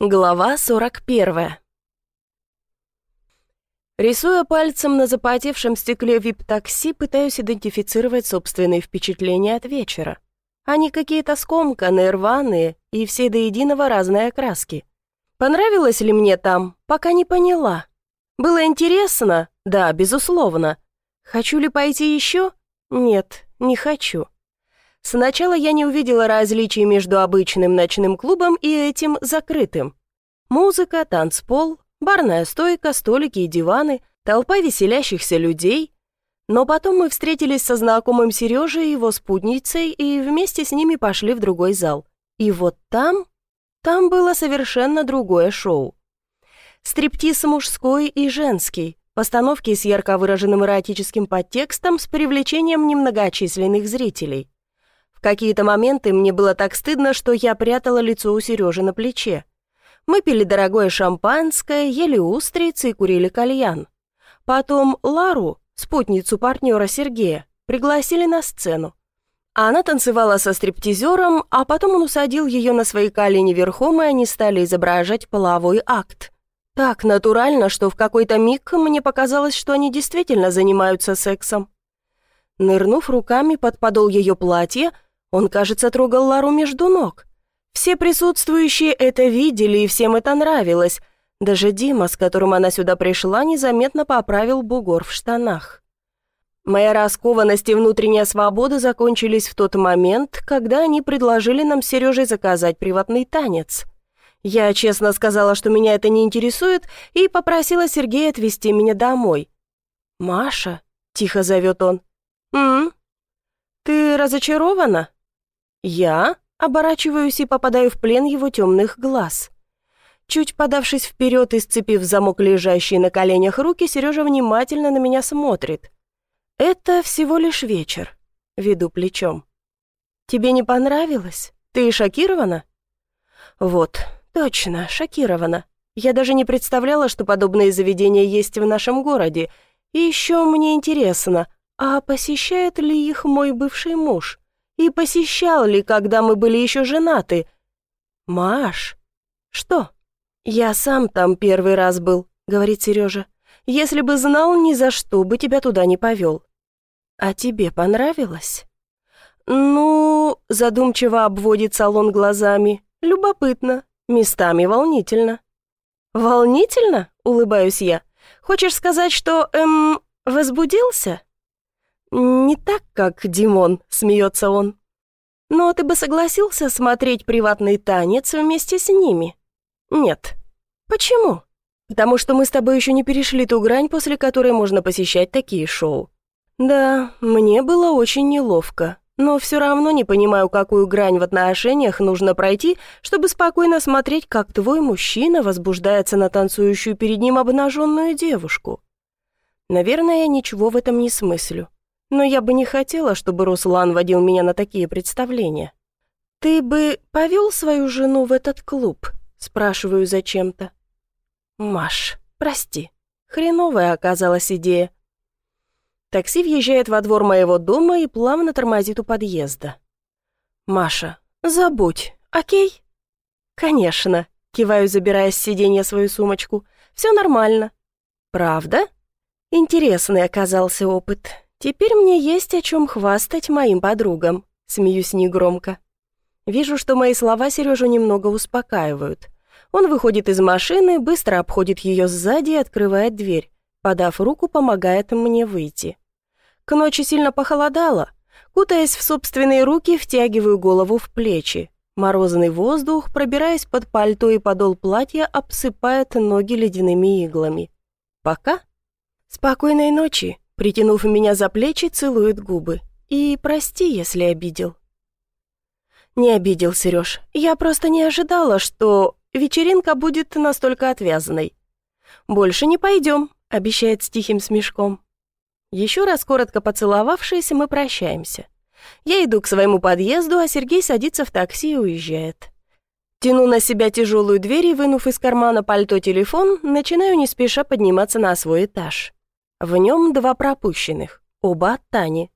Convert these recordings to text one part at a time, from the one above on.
Глава 41 Рисуя пальцем на запотевшем стекле вип-такси, пытаюсь идентифицировать собственные впечатления от вечера. Они какие-то скомканные, рваные и все до единого разные окраски. Понравилось ли мне там, пока не поняла. Было интересно? Да, безусловно. Хочу ли пойти еще? Нет, не хочу. Сначала я не увидела различий между обычным ночным клубом и этим закрытым. Музыка, танцпол, барная стойка, столики и диваны, толпа веселящихся людей. Но потом мы встретились со знакомым Сережей и его спутницей и вместе с ними пошли в другой зал. И вот там, там было совершенно другое шоу. Стриптиз мужской и женский, постановки с ярко выраженным эротическим подтекстом с привлечением немногочисленных зрителей какие-то моменты мне было так стыдно, что я прятала лицо у Сережи на плече. Мы пили дорогое шампанское, ели устрицы и курили кальян. Потом Лару, спутницу партнера Сергея, пригласили на сцену. Она танцевала со стриптизером, а потом он усадил ее на свои колени верхом, и они стали изображать половой акт. Так натурально, что в какой-то миг мне показалось, что они действительно занимаются сексом. Нырнув руками под подол ее платья, он, кажется, трогал Лару между ног. Все присутствующие это видели, и всем это нравилось. Даже Дима, с которым она сюда пришла, незаметно поправил бугор в штанах. Моя раскованность и внутренняя свобода закончились в тот момент, когда они предложили нам с Сережей заказать приватный танец. Я честно сказала, что меня это не интересует, и попросила Сергея отвезти меня домой. «Маша», — тихо зовет он, «М? Ты разочарована?» Я оборачиваюсь и попадаю в плен его темных глаз. Чуть подавшись вперед и сцепив замок лежащий на коленях руки, Сережа внимательно на меня смотрит. «Это всего лишь вечер», — веду плечом. «Тебе не понравилось? Ты шокирована?» «Вот, точно, шокирована. Я даже не представляла, что подобные заведения есть в нашем городе. И еще мне интересно, а посещает ли их мой бывший муж?» И посещал ли, когда мы были еще женаты? Маш, что? Я сам там первый раз был, говорит Сережа. Если бы знал, ни за что бы тебя туда не повел. А тебе понравилось? Ну, задумчиво обводит салон глазами. Любопытно, местами волнительно. Волнительно? Улыбаюсь я. Хочешь сказать, что, эм, возбудился? «Не так, как Димон», — смеется он. «Но ты бы согласился смотреть приватный танец вместе с ними?» «Нет». «Почему?» «Потому что мы с тобой еще не перешли ту грань, после которой можно посещать такие шоу». «Да, мне было очень неловко, но все равно не понимаю, какую грань в отношениях нужно пройти, чтобы спокойно смотреть, как твой мужчина возбуждается на танцующую перед ним обнаженную девушку. Наверное, я ничего в этом не смыслю но я бы не хотела, чтобы Руслан водил меня на такие представления. «Ты бы повел свою жену в этот клуб?» Спрашиваю зачем-то. «Маш, прости, хреновая оказалась идея». Такси въезжает во двор моего дома и плавно тормозит у подъезда. «Маша, забудь, окей?» «Конечно», — киваю, забирая с сиденья свою сумочку. «Все нормально». «Правда?» Интересный оказался опыт. Теперь мне есть о чем хвастать моим подругам. Смеюсь негромко. Вижу, что мои слова Сережу немного успокаивают. Он выходит из машины, быстро обходит ее сзади и открывает дверь. Подав руку, помогает мне выйти. К ночи сильно похолодало. Кутаясь в собственные руки, втягиваю голову в плечи. Морозный воздух, пробираясь под пальто и подол платья, обсыпает ноги ледяными иглами. Пока. Спокойной ночи, Притянув меня за плечи, целует губы. И прости, если обидел. Не обидел, Сереж. Я просто не ожидала, что вечеринка будет настолько отвязанной. Больше не пойдем, обещает с тихим смешком. Еще раз коротко поцеловавшись, мы прощаемся. Я иду к своему подъезду, а Сергей садится в такси и уезжает. Тяну на себя тяжелую дверь и, вынув из кармана пальто телефон, начинаю не спеша подниматься на свой этаж. В нем два пропущенных, оба от Тани.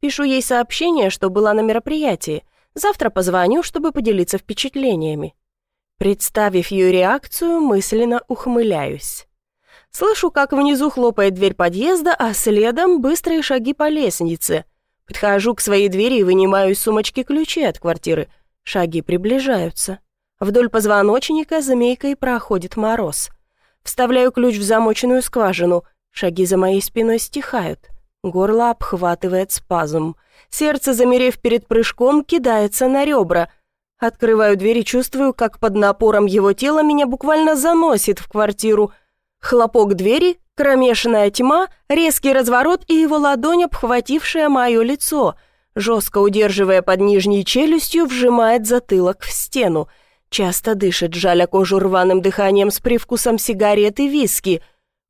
Пишу ей сообщение, что была на мероприятии. Завтра позвоню, чтобы поделиться впечатлениями. Представив ее реакцию, мысленно ухмыляюсь. Слышу, как внизу хлопает дверь подъезда, а следом быстрые шаги по лестнице. Подхожу к своей двери и вынимаю из сумочки ключи от квартиры. Шаги приближаются. Вдоль позвоночника змейкой проходит мороз. Вставляю ключ в замоченную скважину. Шаги за моей спиной стихают. Горло обхватывает спазм. Сердце, замерев перед прыжком, кидается на ребра. Открываю дверь и чувствую, как под напором его тела меня буквально заносит в квартиру. Хлопок двери, кромешная тьма, резкий разворот и его ладонь, обхватившая мое лицо. Жестко удерживая под нижней челюстью, вжимает затылок в стену. Часто дышит, жаля кожу рваным дыханием с привкусом сигареты и виски.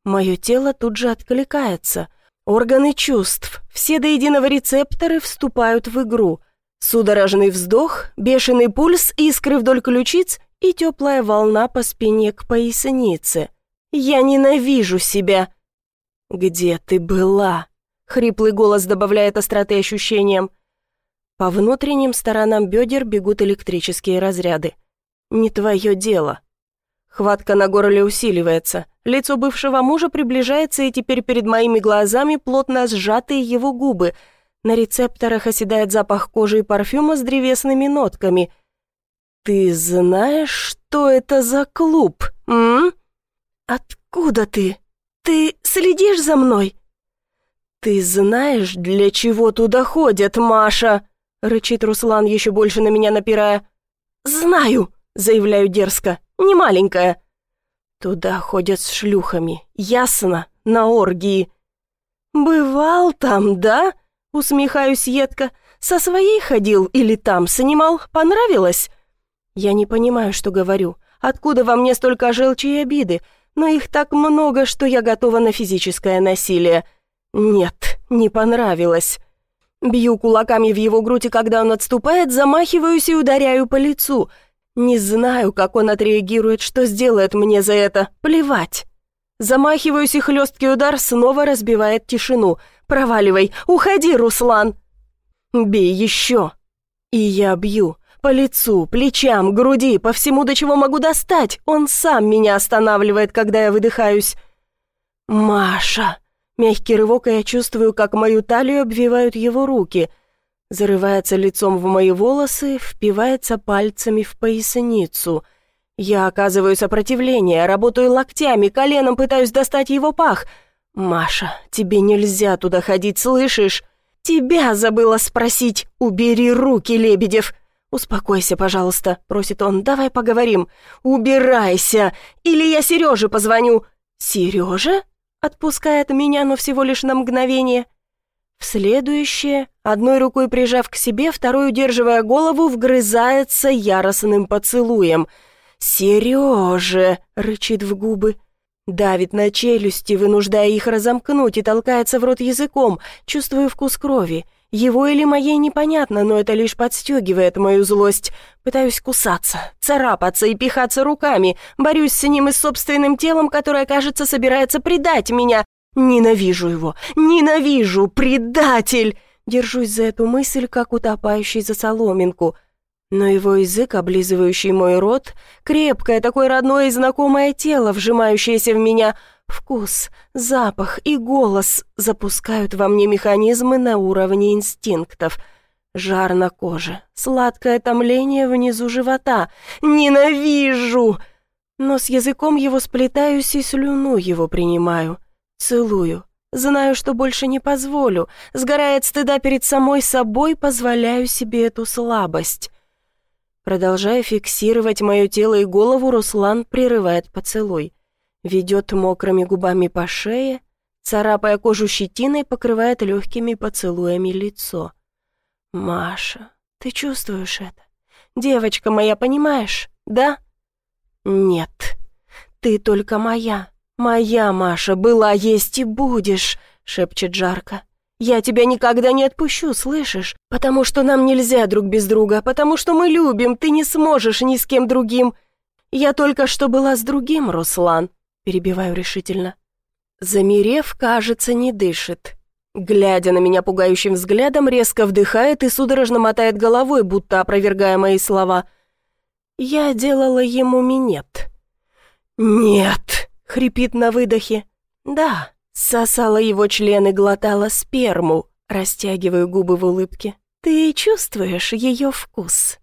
Мое тело тут же откликается. Органы чувств, все до единого рецепторы вступают в игру. Судорожный вздох, бешеный пульс, искры вдоль ключиц и теплая волна по спине к пояснице. Я ненавижу себя. «Где ты была?» — хриплый голос добавляет остроты ощущениям. По внутренним сторонам бедер бегут электрические разряды. «Не твое дело». Хватка на горле усиливается. Лицо бывшего мужа приближается, и теперь перед моими глазами плотно сжатые его губы. На рецепторах оседает запах кожи и парфюма с древесными нотками. «Ты знаешь, что это за клуб, м?» «Откуда ты? Ты следишь за мной?» «Ты знаешь, для чего туда ходят, Маша?» — рычит Руслан, еще больше на меня напирая. «Знаю!» — заявляю дерзко не маленькая. Туда ходят с шлюхами, ясно, на оргии. «Бывал там, да?» — усмехаюсь едко. «Со своей ходил или там снимал? Понравилось?» Я не понимаю, что говорю. Откуда во мне столько желчи и обиды? Но их так много, что я готова на физическое насилие. Нет, не понравилось. Бью кулаками в его грудь, и когда он отступает, замахиваюсь и ударяю по лицу — не знаю, как он отреагирует, что сделает мне за это. Плевать. Замахиваюсь, и хлесткий удар снова разбивает тишину. «Проваливай! Уходи, Руслан!» «Бей еще!» И я бью. По лицу, плечам, груди, по всему, до чего могу достать. Он сам меня останавливает, когда я выдыхаюсь. «Маша!» Мягкий рывок, и я чувствую, как мою талию обвивают его руки — зарывается лицом в мои волосы, впивается пальцами в поясницу. Я оказываю сопротивление, работаю локтями, коленом пытаюсь достать его пах. «Маша, тебе нельзя туда ходить, слышишь? Тебя забыла спросить. Убери руки, Лебедев!» «Успокойся, пожалуйста», — просит он, — «давай поговорим». «Убирайся, или я Сереже позвоню». «Сережа?» — отпускает меня, но всего лишь на мгновение. В следующее, одной рукой прижав к себе, второй, удерживая голову, вгрызается яростным поцелуем. «Сережа!» — рычит в губы. Давит на челюсти, вынуждая их разомкнуть, и толкается в рот языком. Чувствую вкус крови. Его или моей непонятно, но это лишь подстегивает мою злость. Пытаюсь кусаться, царапаться и пихаться руками. Борюсь с ним и с собственным телом, которое, кажется, собирается предать меня. Ненавижу его! Ненавижу! Предатель! Держусь за эту мысль, как утопающий за соломинку. Но его язык, облизывающий мой рот, крепкое, такое родное и знакомое тело, вжимающееся в меня, вкус, запах и голос запускают во мне механизмы на уровне инстинктов. Жар на коже, сладкое томление внизу живота. Ненавижу! Но с языком его сплетаюсь и слюну его принимаю. Целую. Знаю, что больше не позволю. Сгорая от стыда перед самой собой, позволяю себе эту слабость. Продолжая фиксировать мое тело и голову, Руслан прерывает поцелуй. Ведет мокрыми губами по шее, царапая кожу щетиной, покрывает легкими поцелуями лицо. «Маша, ты чувствуешь это? Девочка моя, понимаешь, да?» «Нет, ты только моя. «Моя Маша была, есть и будешь», — шепчет жарко. «Я тебя никогда не отпущу, слышишь? Потому что нам нельзя друг без друга, потому что мы любим, ты не сможешь ни с кем другим. Я только что была с другим, Руслан», — перебиваю решительно. Замерев, кажется, не дышит. Глядя на меня пугающим взглядом, резко вдыхает и судорожно мотает головой, будто опровергая мои слова. Я делала ему минет». «Нет!» — хрипит на выдохе. «Да, сосала его член и глотала сперму», растягиваю губы в улыбке. «Ты чувствуешь ее вкус?»